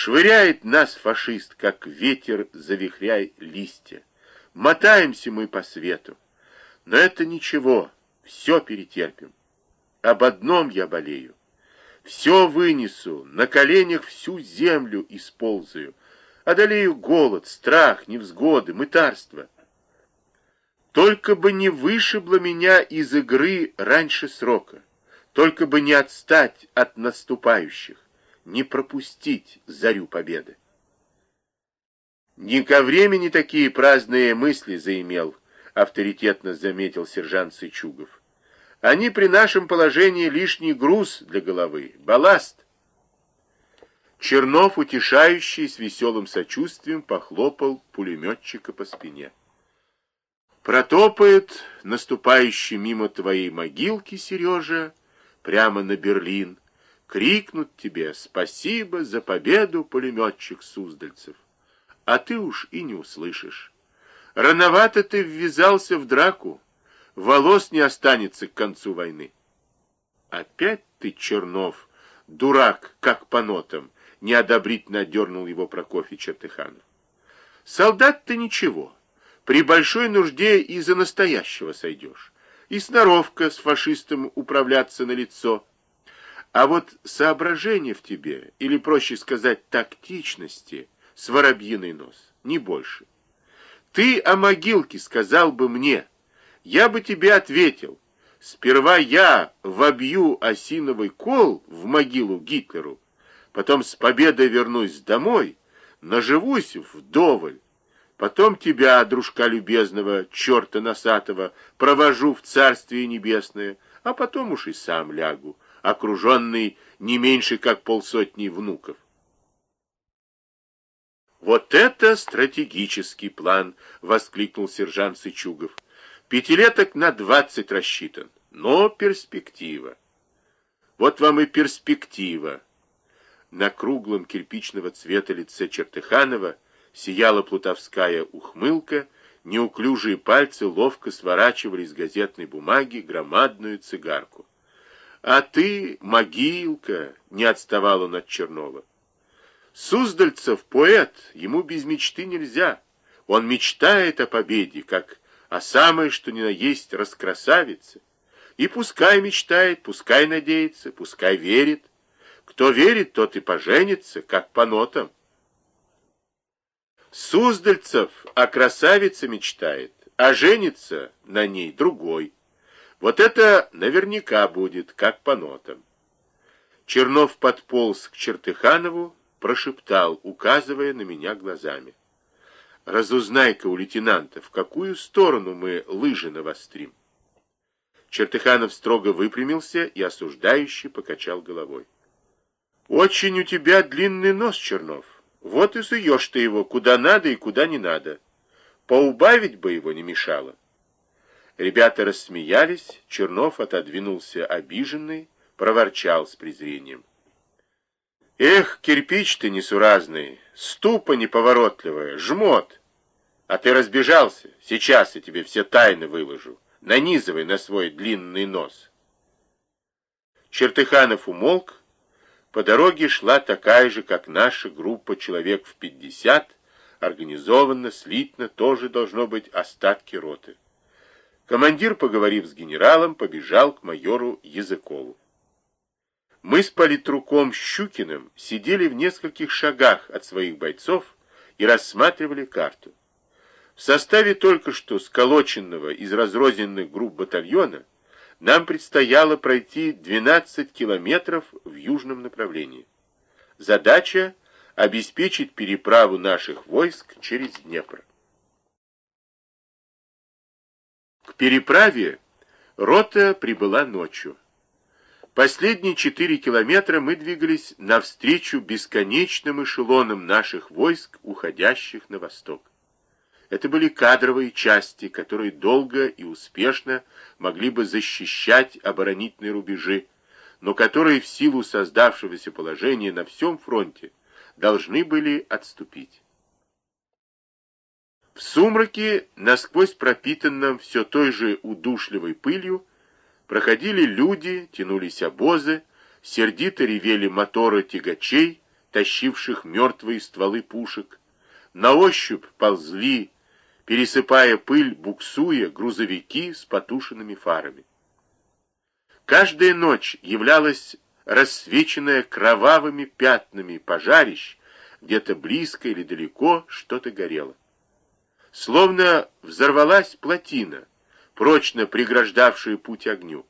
Швыряет нас фашист, как ветер завихряй листья. Мотаемся мы по свету. Но это ничего, все перетерпим. Об одном я болею. Все вынесу, на коленях всю землю исползаю. Одолею голод, страх, невзгоды, мытарство. Только бы не вышибло меня из игры раньше срока. Только бы не отстать от наступающих, не пропустить зарю победы. Не ко времени такие праздные мысли заимел, авторитетно заметил сержант Сычугов. Они при нашем положении лишний груз для головы, балласт. Чернов, утешающий, с веселым сочувствием похлопал пулеметчика по спине. Протопает наступающий мимо твоей могилки, Сережа, прямо на Берлин, крикнут тебе «Спасибо за победу, пулеметчик Суздальцев!» А ты уж и не услышишь. Рановато ты ввязался в драку, волос не останется к концу войны. Опять ты, Чернов, дурак, как по нотам, неодобрительно дернул его Прокофий Чертыханов. Солдат ты ничего, при большой нужде и за настоящего сойдешь. И сноровка с фашистом управляться на лицо. А вот соображение в тебе, или, проще сказать, тактичности, с воробьиный нос, не больше. Ты о могилке сказал бы мне, я бы тебе ответил, сперва я вобью осиновый кол в могилу Гитлеру, потом с победой вернусь домой, наживусь вдоволь, потом тебя, дружка любезного, черта носатого, провожу в Царствие Небесное, а потом уж и сам лягу, окруженный не меньше, как полсотни внуков. «Вот это стратегический план!» — воскликнул сержант Сычугов. Пятилеток на двадцать рассчитан, но перспектива. Вот вам и перспектива. На круглом кирпичного цвета лице Чертыханова сияла плутовская ухмылка, неуклюжие пальцы ловко сворачивали из газетной бумаги громадную цигарку. «А ты, могилка!» — не отставал он от Чернова. Суздальцев поэт, ему без мечты нельзя. Он мечтает о победе, как а самое, что ни на есть, раскрасавица. И пускай мечтает, пускай надеется, пускай верит. Кто верит, тот и поженится, как по нотам. Суздальцев о красавице мечтает, а женится на ней другой. Вот это наверняка будет, как по нотам. Чернов подполз к Чертыханову, прошептал, указывая на меня глазами. Разузнай-ка у лейтенанта, в какую сторону мы лыжи навострим. Чертыханов строго выпрямился и осуждающе покачал головой. Очень у тебя длинный нос, Чернов. Вот и суешь ты его куда надо и куда не надо. Поубавить бы его не мешало. Ребята рассмеялись, Чернов отодвинулся обиженный, проворчал с презрением. Эх, кирпич ты несуразный, ступа неповоротливая, жмот. А ты разбежался? Сейчас я тебе все тайны выложу. Нанизывай на свой длинный нос. Чертыханов умолк. По дороге шла такая же, как наша группа, человек в пятьдесят, организованно, слитно, тоже должно быть остатки роты. Командир, поговорив с генералом, побежал к майору Языкову. Мы с политруком Щукиным сидели в нескольких шагах от своих бойцов и рассматривали карту. В составе только что сколоченного из разрозненных групп батальона нам предстояло пройти 12 километров в южном направлении. Задача – обеспечить переправу наших войск через Днепр. Переправе рота прибыла ночью. Последние четыре километра мы двигались навстречу бесконечным эшелонам наших войск, уходящих на восток. Это были кадровые части, которые долго и успешно могли бы защищать оборонительные рубежи, но которые в силу создавшегося положения на всем фронте должны были отступить. В сумраке, насквозь пропитанном все той же удушливой пылью, проходили люди, тянулись обозы, сердито ревели моторы тягачей, тащивших мертвые стволы пушек. На ощупь ползли, пересыпая пыль, буксуя, грузовики с потушенными фарами. Каждая ночь являлась рассвеченная кровавыми пятнами пожарищ, где-то близко или далеко что-то горело. Словно взорвалась плотина, прочно преграждавшая путь огню,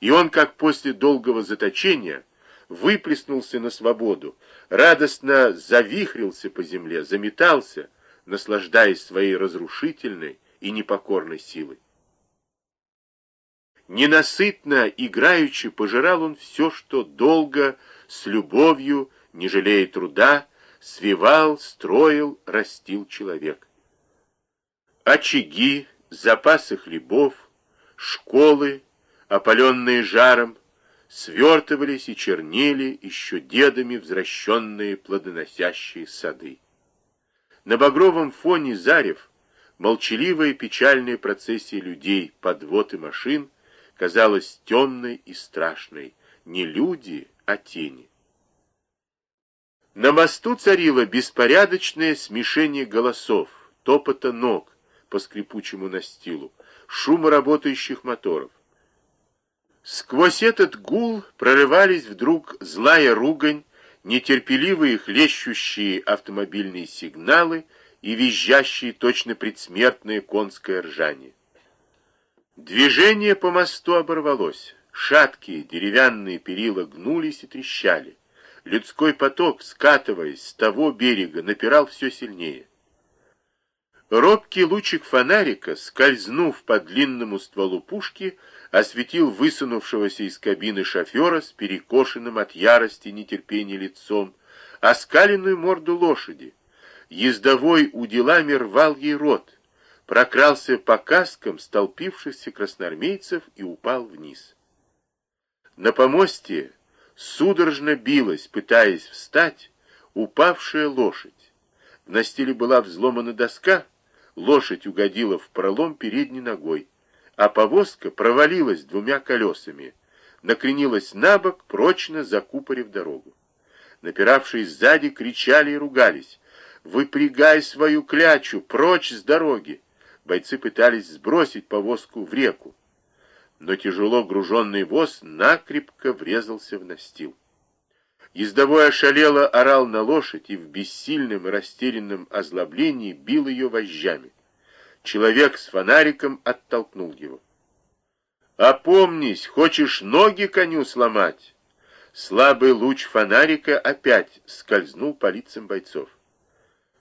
и он, как после долгого заточения, выплеснулся на свободу, радостно завихрился по земле, заметался, наслаждаясь своей разрушительной и непокорной силой. Ненасытно, играючи, пожирал он все, что долго, с любовью, не жалея труда, свивал, строил, растил человек. Очаги, запасы хлебов, школы, опаленные жаром, свертывались и чернели еще дедами взращенные плодоносящие сады. На багровом фоне зарев молчаливая печальная процессия людей, подвод и машин казалась темной и страшной. Не люди, а тени. На мосту царило беспорядочное смешение голосов, топота ног по скрипучему настилу, шума работающих моторов. Сквозь этот гул прорывались вдруг злая ругань, нетерпеливые хлещущие автомобильные сигналы и визжащие точно предсмертное конское ржание. Движение по мосту оборвалось. Шаткие деревянные перила гнулись и трещали. Людской поток, скатываясь с того берега, напирал все сильнее. Робкий лучик фонарика, скользнув по длинному стволу пушки, осветил высунувшегося из кабины шофера с перекошенным от ярости нетерпения лицом, оскаленную морду лошади. Ездовой уделами рвал ей рот, прокрался по каскам столпившихся красноармейцев и упал вниз. На помосте судорожно билась, пытаясь встать, упавшая лошадь. В настиле была взломана доска, лошадь угодила в пролом передней ногой а повозка провалилась двумя колесами, накренилась на бок, прочно закупорив дорогу. Напиравшие сзади кричали и ругались. «Выпрягай свою клячу! Прочь с дороги!» Бойцы пытались сбросить повозку в реку, но тяжело груженный воз накрепко врезался в настил. Ездовой ошалело орал на лошадь и в бессильном растерянном озлоблении бил ее вожжами. Человек с фонариком оттолкнул его. «Опомнись, хочешь ноги коню сломать?» Слабый луч фонарика опять скользнул по лицам бойцов.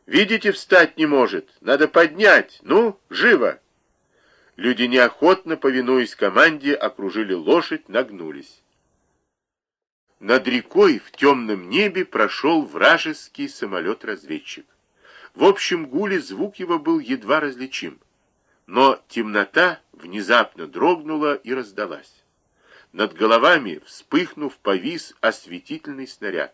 «Видите, встать не может. Надо поднять. Ну, живо!» Люди неохотно, повинуясь команде, окружили лошадь, нагнулись. Над рекой в темном небе прошел вражеский самолет-разведчик. В общем гуле звук его был едва различим. Но темнота внезапно дрогнула и раздалась. Над головами, вспыхнув, повис осветительный снаряд.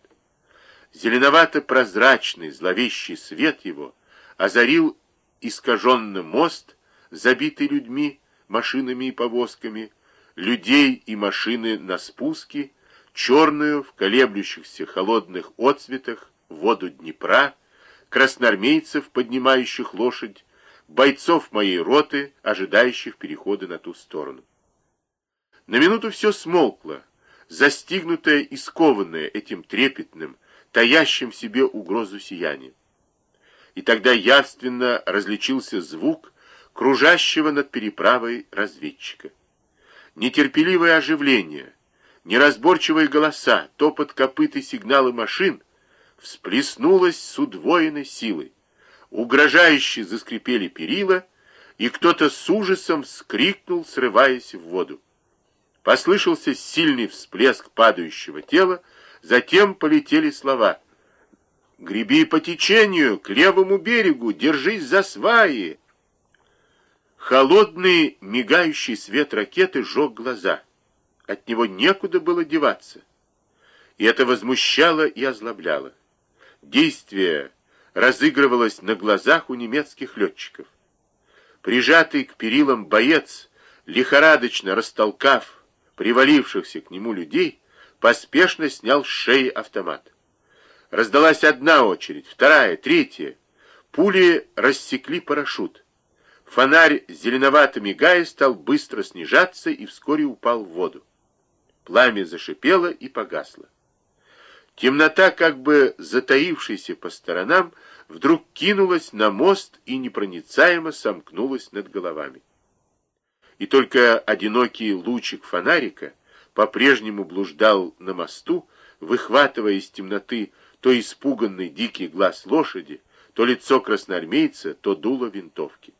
Зеленовато-прозрачный, зловещий свет его озарил искаженный мост, забитый людьми, машинами и повозками, людей и машины на спуске, черную в колеблющихся холодных отцветах воду Днепра, красноармейцев, поднимающих лошадь, бойцов моей роты, ожидающих перехода на ту сторону. На минуту все смолкло, застигнутое и скованное этим трепетным, таящим в себе угрозу сиянием. И тогда явственно различился звук кружащего над переправой разведчика. Нетерпеливое оживление, неразборчивые голоса, топот копыт и сигналы машин всплеснулась с удвоенной силой. Угрожающе заскрипели перила, и кто-то с ужасом вскрикнул, срываясь в воду. Послышался сильный всплеск падающего тела, затем полетели слова. «Греби по течению, к левому берегу, держись за сваи!» Холодный, мигающий свет ракеты жег глаза. От него некуда было деваться. И это возмущало и озлобляло. Действие разыгрывалось на глазах у немецких летчиков. Прижатый к перилам боец, лихорадочно растолкав привалившихся к нему людей, поспешно снял с шеи автомат. Раздалась одна очередь, вторая, третья. Пули рассекли парашют. Фонарь, зеленовато мигая, стал быстро снижаться и вскоре упал в воду. Пламя зашипело и погасло. Темнота, как бы затаившаяся по сторонам, вдруг кинулась на мост и непроницаемо сомкнулась над головами. И только одинокий лучик фонарика по-прежнему блуждал на мосту, выхватывая из темноты то испуганный дикий глаз лошади, то лицо красноармейца, то дуло винтовки.